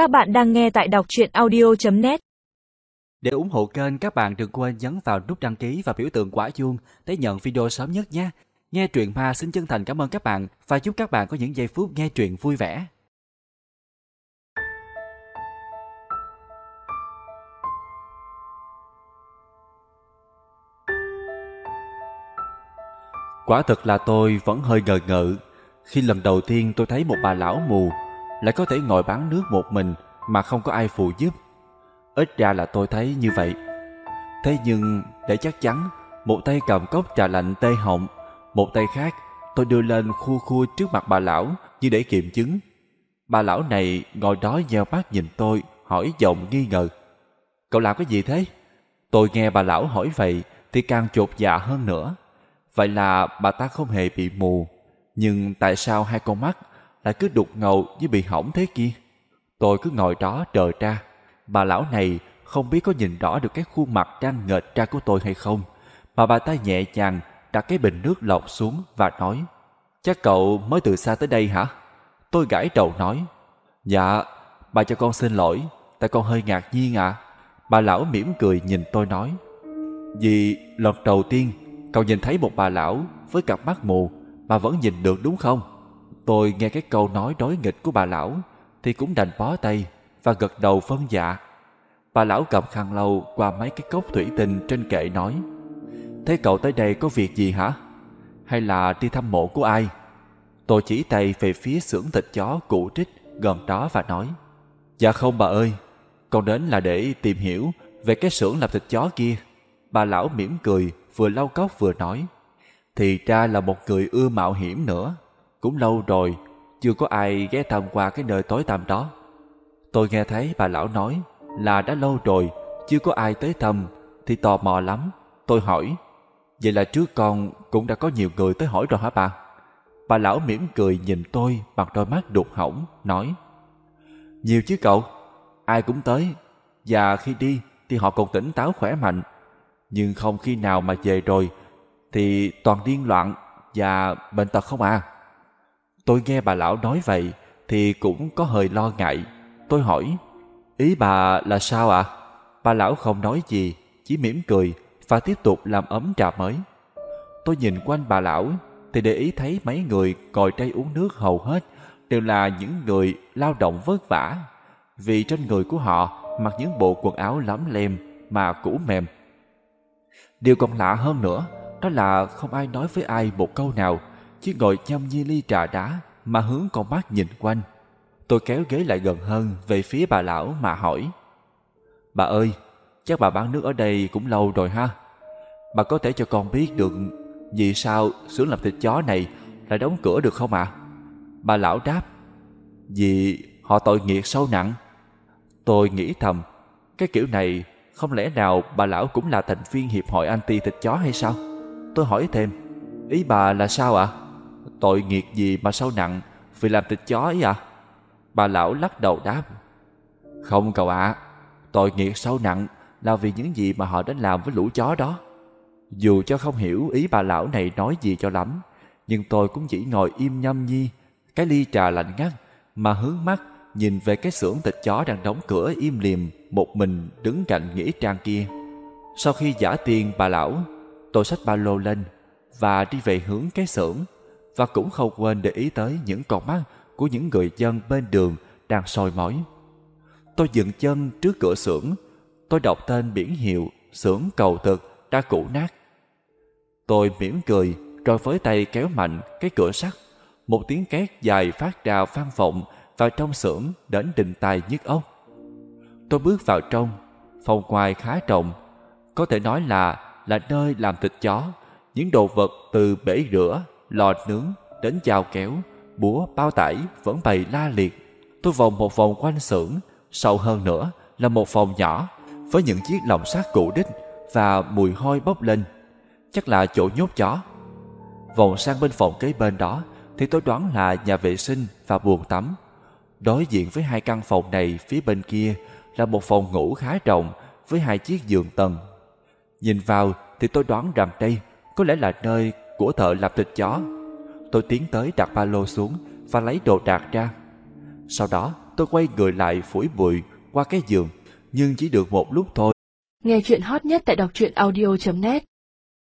Các bạn đang nghe tại đọc truyện audio.net Để ủng hộ kênh, các bạn đừng quên nhấn vào nút đăng ký và biểu tượng quả chuông để nhận video sớm nhất nhé. Nghe truyện ma xin chân thành cảm ơn các bạn và chúc các bạn có những giây phút nghe truyện vui vẻ. Quả thực là tôi vẫn hơi ngờ ngợ khi lần đầu tiên tôi thấy một bà lão mù lại có thể ngồi bán nước một mình mà không có ai phụ giúp. Ít ra là tôi thấy như vậy. Thế nhưng để chắc chắn, một tay cầm cốc trà lạnh tê họng, một tay khác tôi đưa lên khu khu trước mặt bà lão như để kiểm chứng. Bà lão này ngồi đó nheo mắt nhìn tôi, hỏi giọng nghi ngờ. Cậu làm cái gì thế? Tôi nghe bà lão hỏi vậy thì càng chột dạ hơn nữa. Vậy là bà ta không hề bị mù. Nhưng tại sao hai con mắt lại cứ đục ngầu như bị hỏng thế kia? Tôi cứ ngồi đó chờ ra. Bà lão này không biết có nhìn rõ được cái khuôn mặt đang nghệch ra của tôi hay không. Mà bà ta nhẹ nhàng đặt cái bình nước lọc xuống và nói Chắc cậu mới từ xa tới đây hả? Tôi gãi đầu nói Dạ, bà cho con xin lỗi Tại con hơi ngạc nhiên ạ à. Bà lão mỉm cười nhìn tôi nói Vì lần đầu tiên Cậu nhìn thấy một bà lão với cặp mắt mù mà vẫn nhìn được đúng không? Tôi nghe cái câu nói đối nghịch của bà lão, Thì cũng đành bó tay Và gật đầu phân dạ Bà lão cầm khăn lâu qua mấy cái cốc thủy tinh trên kệ nói, Thế cậu tới đây có việc gì hả? Hay là đi thăm mộ của ai? Tôi chỉ tay về phía xưởng thịt chó cụ trích gần đó và nói Dạ không bà ơi Con đến là để tìm hiểu về cái xưởng làm thịt chó kia Bà lão mỉm cười, vừa lau cốc vừa nói, Thì ra là một người ưa mạo hiểm nữa cũng lâu rồi Chưa có ai ghé thăm qua cái nơi tối tăm đó Tôi nghe thấy bà lão nói Là đã lâu rồi Chưa có ai tới thăm Thì tò mò lắm Tôi hỏi Vậy là trước con cũng đã có nhiều người tới hỏi rồi hả bà? Bà lão mỉm cười nhìn tôi bằng đôi mắt đục hỏng, nói Nhiều chứ cậu, ai cũng tới, và khi đi thì họ còn tỉnh táo khỏe mạnh. Nhưng không khi nào mà về rồi thì toàn điên loạn và bệnh tật không à. Tôi nghe bà lão nói vậy thì cũng có hơi lo ngại. Tôi hỏi, ý bà là sao ạ? À? Bà lão không nói gì, chỉ mỉm cười và tiếp tục làm ấm trà mới. Tôi nhìn quanh bà lão thì để ý thấy mấy người ngồi đây uống nước hầu hết đều là những người lao động vất vả. Vì trên người của họ mặc những bộ quần áo lắm lem mà cũ mềm. Điều còn lạ hơn nữa đó là không ai nói với ai một câu nào chỉ ngồi nhâm nhi ly trà đá mà hướng con mắt nhìn quanh. Tôi kéo ghế lại gần hơn về phía bà lão mà hỏi Bà ơi, chắc bà bán nước ở đây cũng lâu rồi ha Bà có thể cho con biết được vì sao xưởng làm thịt chó này lại đóng cửa được không ạ? À? Bà lão đáp Vì họ tội nghiệt sâu nặng Tôi nghĩ thầm Cái kiểu này không lẽ nào bà lão cũng là thành viên hiệp hội anti thịt chó hay sao? Tôi hỏi thêm Ý bà là sao ạ? À? Tội nghiệt gì mà sâu nặng vì làm thịt chó ấy à? Bà lão lắc đầu đáp Không cậu ạ à, Tội nghiệt sâu nặng là vì những gì mà họ đã làm với lũ chó đó dù cho không hiểu ý bà lão này nói gì cho lắm, nhưng tôi cũng chỉ ngồi im nhâm nhi, cái ly trà lạnh ngắt mà hướng mắt nhìn về cái xưởng thịt chó đang đóng cửa im lìm một mình đứng cạnh nghĩa trang kia. Sau khi giả tiền bà lão, tôi xách ba lô lên và đi về hướng cái xưởng và cũng không quên để ý tới những con mắt của những người dân bên đường đang soi mói. Tôi dừng chân trước cửa xưởng, tôi đọc tên biển hiệu xưởng cầu thực đã cũ nát Tôi mỉm cười rồi với tay kéo mạnh cái cửa sắt. Một tiếng két dài phát ra vang vọng vào trong xưởng đến đình tai nhức óc. Tôi bước vào trong, phòng ngoài khá rộng, có thể nói là là nơi làm thịt chó, những đồ vật từ bể rửa, lò nướng đến chào kéo, búa, bao tải vẫn bày la liệt. Tôi vòng một vòng quanh xưởng, sâu hơn nữa là một phòng nhỏ với những chiếc lồng sắt cũ đích và mùi hôi bốc lên chắc là chỗ nhốt chó. Vòng sang bên phòng kế bên đó thì tôi đoán là nhà vệ sinh và buồng tắm. Đối diện với hai căn phòng này phía bên kia là một phòng ngủ khá rộng với hai chiếc giường tầng. Nhìn vào thì tôi đoán rằng đây có lẽ là nơi của thợ làm thịt chó. Tôi tiến tới đặt ba lô xuống và lấy đồ đạc ra. Sau đó tôi quay người lại phủi bụi qua cái giường, nhưng chỉ được một lúc thôi. Nghe chuyện hot nhất tại đọc truyện audio.net